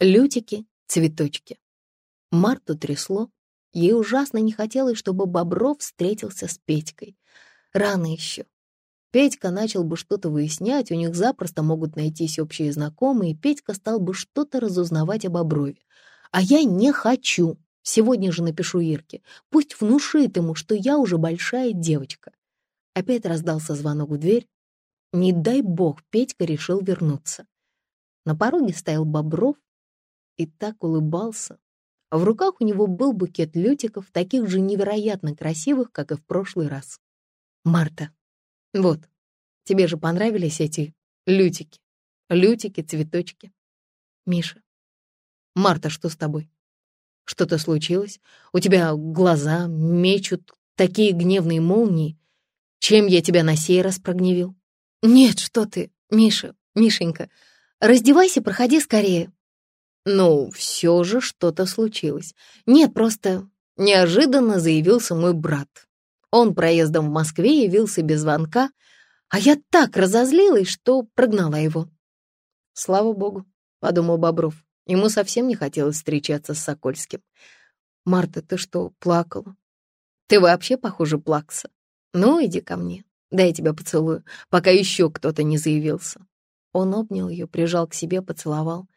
Лютики, цветочки. Марту трясло. Ей ужасно не хотелось, чтобы Бобров встретился с Петькой. Рано еще. Петька начал бы что-то выяснять, у них запросто могут найтись общие знакомые, и Петька стал бы что-то разузнавать об Оброве. А я не хочу. Сегодня же напишу Ирке. Пусть внушит ему, что я уже большая девочка. Опять раздался звонок в дверь. Не дай бог, Петька решил вернуться. На пороге стоял Бобров и так улыбался. В руках у него был букет лютиков, таких же невероятно красивых, как и в прошлый раз. «Марта, вот, тебе же понравились эти лютики? Лютики, цветочки?» «Миша, Марта, что с тобой? Что-то случилось? У тебя глаза мечут такие гневные молнии. Чем я тебя на сей раз прогневил? Нет, что ты, Миша, Мишенька, раздевайся, проходи скорее. Ну, все же что-то случилось. Нет, просто неожиданно заявился мой брат. Он проездом в Москве явился без звонка, а я так разозлилась, что прогнала его. Слава богу, — подумал Бобров. Ему совсем не хотелось встречаться с Сокольским. «Марта, ты что, плакала?» «Ты вообще, похоже, плакса. Ну, иди ко мне, дай я тебя поцелую, пока еще кто-то не заявился». Он обнял ее, прижал к себе, поцеловал.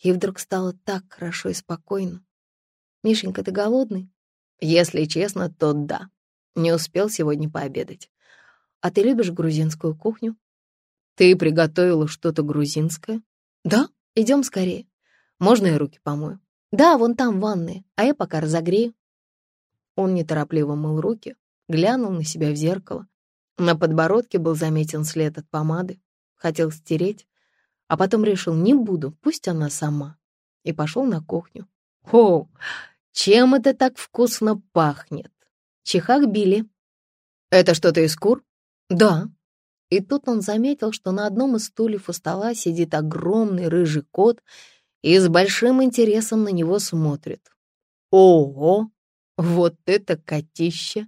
И вдруг стало так хорошо и спокойно. «Мишенька, ты голодный?» «Если честно, то да. Не успел сегодня пообедать. А ты любишь грузинскую кухню?» «Ты приготовила что-то грузинское?» «Да, идем скорее. Можно я руки помою?» «Да, вон там ванная, а я пока разогрею». Он неторопливо мыл руки, глянул на себя в зеркало. На подбородке был заметен след от помады. Хотел стереть, а потом решил, не буду, пусть она сама. И пошел на кухню. «О, чем это так вкусно пахнет?» «Чихак били». «Это что-то из кур?» «Да». И тут он заметил, что на одном из стульев у стола сидит огромный рыжий кот и с большим интересом на него смотрит. «Ого! Вот это котище!»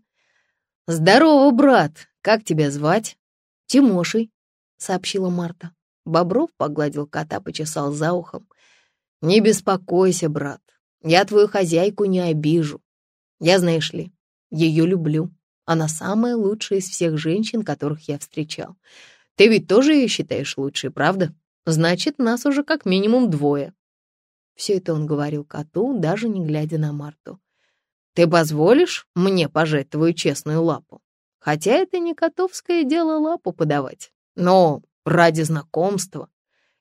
«Здорово, брат! Как тебя звать?» «Тимошей», — сообщила Марта. Бобров погладил кота, почесал за ухом. «Не беспокойся, брат, я твою хозяйку не обижу. Я, знаешь ли, ее люблю. Она самая лучшая из всех женщин, которых я встречал. Ты ведь тоже ее считаешь лучшей, правда? Значит, нас уже как минимум двое. Все это он говорил коту, даже не глядя на Марту. «Ты позволишь мне пожать твою честную лапу? Хотя это не котовское дело лапу подавать, но ради знакомства».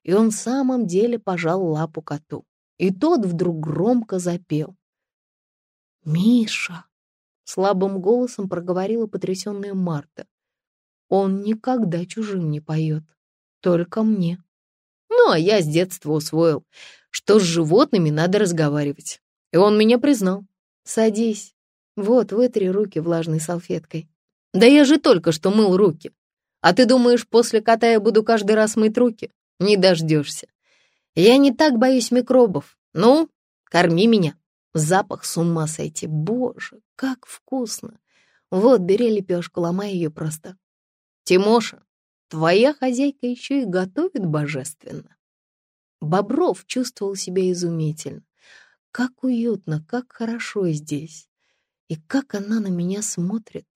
И он в самом деле пожал лапу коту. И тот вдруг громко запел. «Миша!» — слабым голосом проговорила потрясенная Марта. «Он никогда чужим не поет, только мне». Ну, а я с детства усвоил, что с животными надо разговаривать. И он меня признал. Садись. Вот, вытри руки влажной салфеткой. Да я же только что мыл руки. А ты думаешь, после кота я буду каждый раз мыть руки? Не дождешься. Я не так боюсь микробов. Ну, корми меня. Запах с ума сойти. Боже, как вкусно. Вот, бери лепешку, ломай ее просто. Тимоша, твоя хозяйка еще и готовит божественно. Бобров чувствовал себя изумительно. Как уютно, как хорошо здесь. И как она на меня смотрит.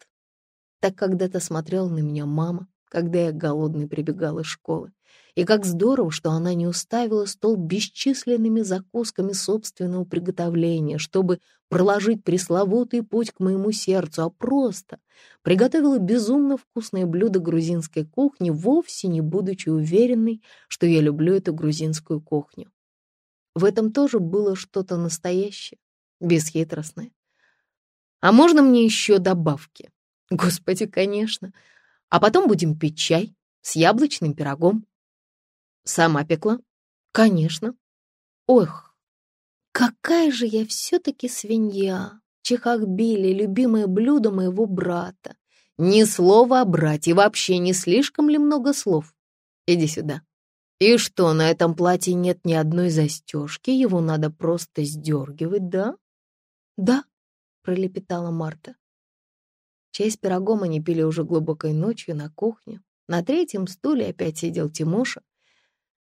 Так когда-то смотрела на меня мама, когда я голодный прибегал из школы. И как здорово, что она не уставила стол бесчисленными закусками собственного приготовления, чтобы проложить пресловутый путь к моему сердцу, а просто приготовила безумно вкусное блюдо грузинской кухни, вовсе не будучи уверенной, что я люблю эту грузинскую кухню. В этом тоже было что-то настоящее, бесхитростное. А можно мне еще добавки? Господи, конечно. А потом будем пить чай с яблочным пирогом. Сама пекла? Конечно. Ох, какая же я все-таки свинья. Чехахбили — любимое блюдо моего брата. Ни слова о брате, вообще не слишком ли много слов? Иди сюда. И что, на этом платье нет ни одной застежки, его надо просто сдергивать, да? Да, пролепетала Марта. Чай с пирогом они пили уже глубокой ночью на кухне. На третьем стуле опять сидел Тимоша.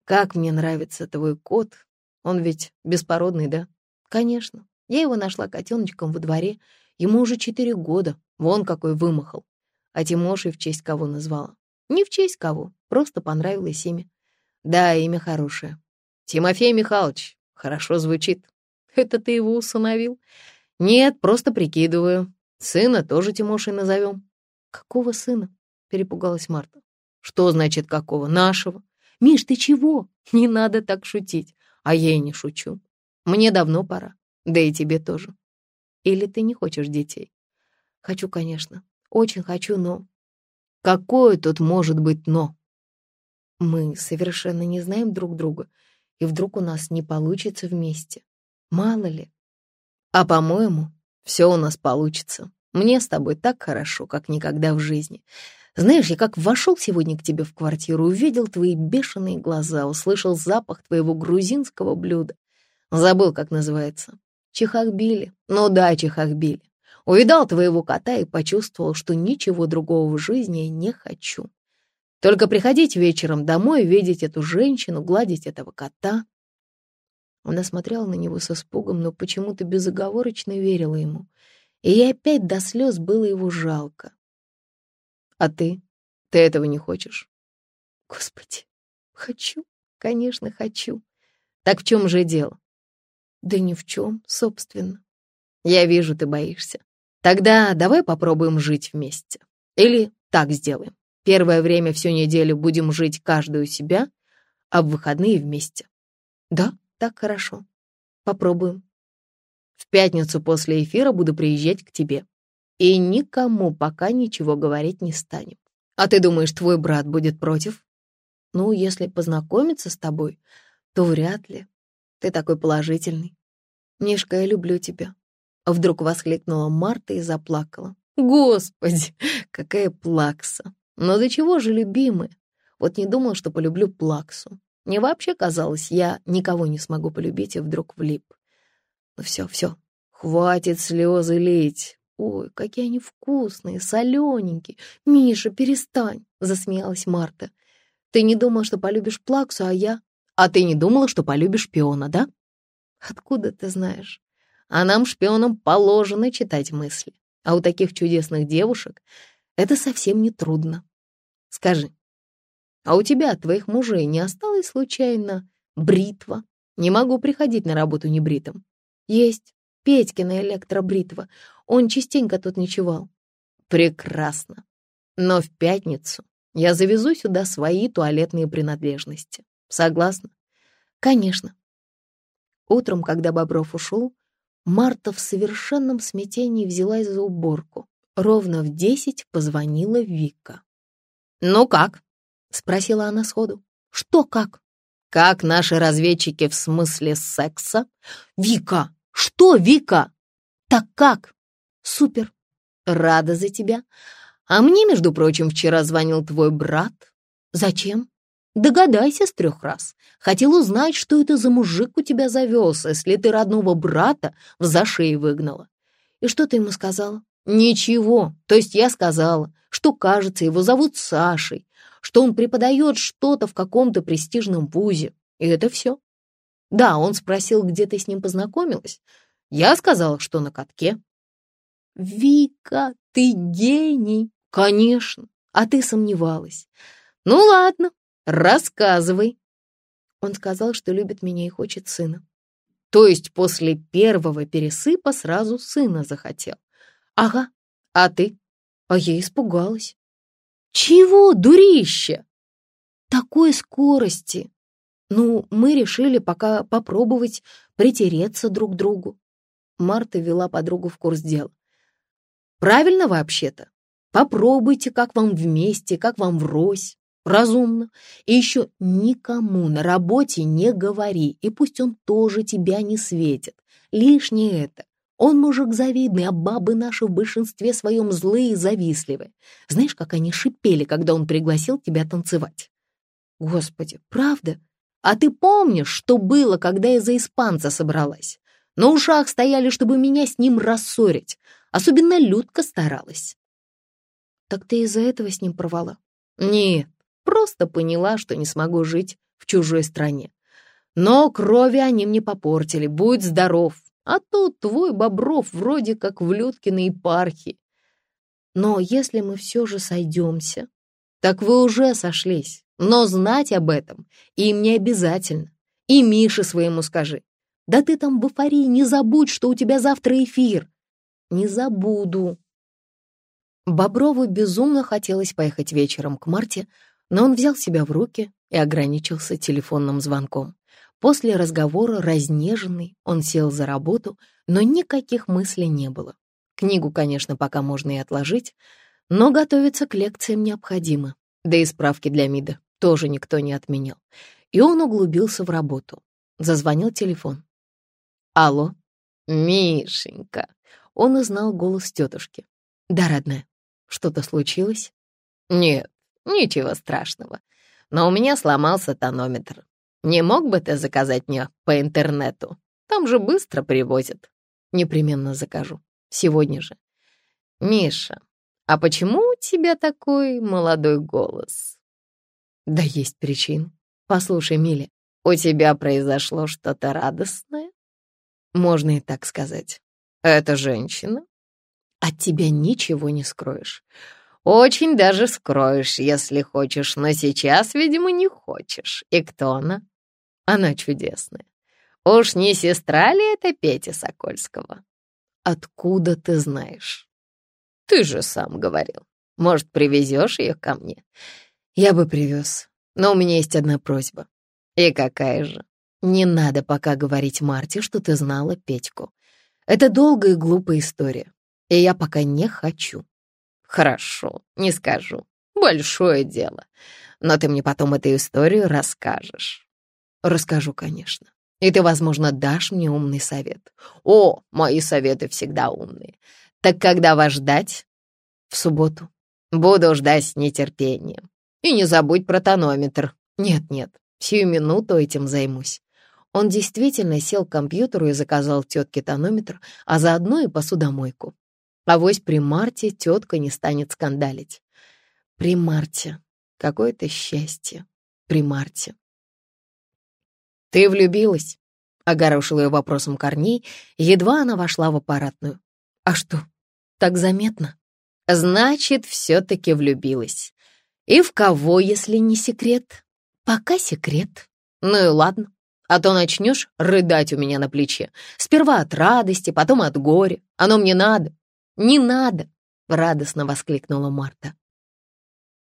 «Как мне нравится твой кот!» Он ведь беспородный, да? Конечно. Я его нашла котеночком во дворе. Ему уже четыре года. Вон какой вымахал. А Тимошей в честь кого назвала? Не в честь кого, просто понравилось имя. Да, имя хорошее. Тимофей Михайлович. Хорошо звучит. Это ты его усыновил? Нет, просто прикидываю. Сына тоже Тимошей назовем. Какого сына? Перепугалась Марта. Что значит какого? Нашего. Миш, ты чего? Не надо так шутить. А я и не шучу. Мне давно пора. Да и тебе тоже. Или ты не хочешь детей? Хочу, конечно. Очень хочу, но... Какое тут может быть «но»? Мы совершенно не знаем друг друга, и вдруг у нас не получится вместе. Мало ли. А, по-моему, все у нас получится. Мне с тобой так хорошо, как никогда в жизни. Знаешь, я как вошел сегодня к тебе в квартиру, увидел твои бешеные глаза, услышал запах твоего грузинского блюда. Забыл, как называется. Чехахбили. Ну да, чехахбили. Увидал твоего кота и почувствовал, что ничего другого в жизни я не хочу. Только приходить вечером домой, видеть эту женщину, гладить этого кота. Она смотрела на него с испугом, но почему-то безоговорочно верила ему. И ей опять до слез было его жалко. А ты? Ты этого не хочешь? Господи, хочу, конечно, хочу. Так в чем же дело? Да ни в чем, собственно. Я вижу, ты боишься. Тогда давай попробуем жить вместе. Или так сделаем. Первое время всю неделю будем жить каждую себя, а в выходные вместе. Да, так хорошо. Попробуем. В пятницу после эфира буду приезжать к тебе. И никому пока ничего говорить не станем. А ты думаешь, твой брат будет против? Ну, если познакомиться с тобой, то вряд ли. Ты такой положительный. Мишка, я люблю тебя. Вдруг воскликнула Марта и заплакала. Господи, какая плакса! Но до чего же любимая? Вот не думал, что полюблю плаксу. Мне вообще казалось, я никого не смогу полюбить, и вдруг влип. Ну все, все, хватит слезы лить. Ой, какие они вкусные, солененькие. Миша, перестань, засмеялась Марта. Ты не думал, что полюбишь плаксу, а я... А ты не думала, что полюбишь пиона, да? Откуда ты знаешь? А нам, шпионам, положено читать мысли. А у таких чудесных девушек это совсем не трудно. Скажи, а у тебя, от твоих мужей, не осталось случайно бритва? Не могу приходить на работу небритым. Есть. Петькина электробритва. Он частенько тут ночевал. Прекрасно. Но в пятницу я завезу сюда свои туалетные принадлежности. Согласна? Конечно. Утром, когда Бобров ушел, Марта в совершенном смятении взялась за уборку. Ровно в десять позвонила Вика. «Ну как?» — спросила она сходу. «Что как?» «Как наши разведчики в смысле секса?» «Вика! Что, Вика?» «Так как?» «Супер! Рада за тебя. А мне, между прочим, вчера звонил твой брат. Зачем?» Догадайся с трех раз. Хотел узнать, что это за мужик у тебя завелся, если ты родного брата в зашей выгнала. И что ты ему сказала? Ничего. То есть я сказала, что, кажется, его зовут Сашей, что он преподает что-то в каком-то престижном вузе. И это все. Да, он спросил, где ты с ним познакомилась. Я сказала, что на катке. Вика, ты гений. Конечно. А ты сомневалась. Ну ладно, Рассказывай. Он сказал, что любит меня и хочет сына. То есть после первого пересыпа сразу сына захотел. Ага. А ты? А я испугалась. Чего, дурище? Такой скорости. Ну, мы решили пока попробовать притереться друг к другу. Марта вела подругу в курс дела. Правильно вообще-то. Попробуйте, как вам вместе, как вам врозь разумно. И еще никому на работе не говори, и пусть он тоже тебя не светит. Лишнее это. Он мужик завидный, а бабы наши в большинстве своем злые и завистливые. Знаешь, как они шипели, когда он пригласил тебя танцевать? Господи, правда? А ты помнишь, что было, когда я за испанца собралась? На ушах стояли, чтобы меня с ним рассорить. Особенно Людка старалась. Так ты из-за этого с ним порвала? Нет, Просто поняла, что не смогу жить в чужой стране. Но крови они мне попортили, будь здоров. А тут твой Бобров вроде как в Людкиной епархии. Но если мы все же сойдемся, так вы уже сошлись. Но знать об этом им не обязательно. И Мише своему скажи. Да ты там в эйфории не забудь, что у тебя завтра эфир. Не забуду. Боброву безумно хотелось поехать вечером к Марте, но он взял себя в руки и ограничился телефонным звонком. После разговора, разнеженный, он сел за работу, но никаких мыслей не было. Книгу, конечно, пока можно и отложить, но готовиться к лекциям необходимо. Да и справки для МИДа тоже никто не отменял. И он углубился в работу. Зазвонил телефон. «Алло, Мишенька!» Он узнал голос тетушки. «Да, родная, что-то случилось?» «Нет, ничего страшного. Но у меня сломался тонометр. Не мог бы ты заказать мне по интернету? Там же быстро привозят. Непременно закажу. Сегодня же. Миша, а почему у тебя такой молодой голос? Да есть причин. Послушай, Миля, у тебя произошло что-то радостное? Можно и так сказать. Это женщина? От тебя ничего не скроешь. Очень даже скроешь, если хочешь, но сейчас, видимо, не хочешь. И кто она? Она чудесная. Уж не сестра ли это Пети Сокольского? Откуда ты знаешь? Ты же сам говорил. Может, привезешь ее ко мне? Я бы привез, но у меня есть одна просьба. И какая же? Не надо пока говорить Марте, что ты знала Петьку. Это долгая и глупая история, и я пока не хочу. Хорошо, не скажу. Большое дело. Но ты мне потом эту историю расскажешь. Расскажу, конечно. И ты, возможно, дашь мне умный совет. О, мои советы всегда умные. Так когда вас ждать? В субботу. Буду ждать с нетерпением. И не забудь про тонометр. Нет-нет, сию минуту этим займусь. Он действительно сел к компьютеру и заказал тетке тонометр, а заодно и посудомойку. Авось при Марте тетка не станет скандалить. При Марте. Какое-то счастье. При Марте. «Ты влюбилась?» — огорошил ее вопросом Корней, едва она вошла в аппаратную. «А что, так заметно?» «Значит, все-таки влюбилась. И в кого, если не секрет?» «Пока секрет. Ну и ладно, а то начнешь рыдать у меня на плече. Сперва от радости, потом от горя. Оно мне надо». «Не надо!» — радостно воскликнула Марта.